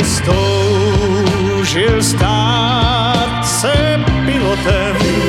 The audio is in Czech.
Ty stoužil stát se pilotem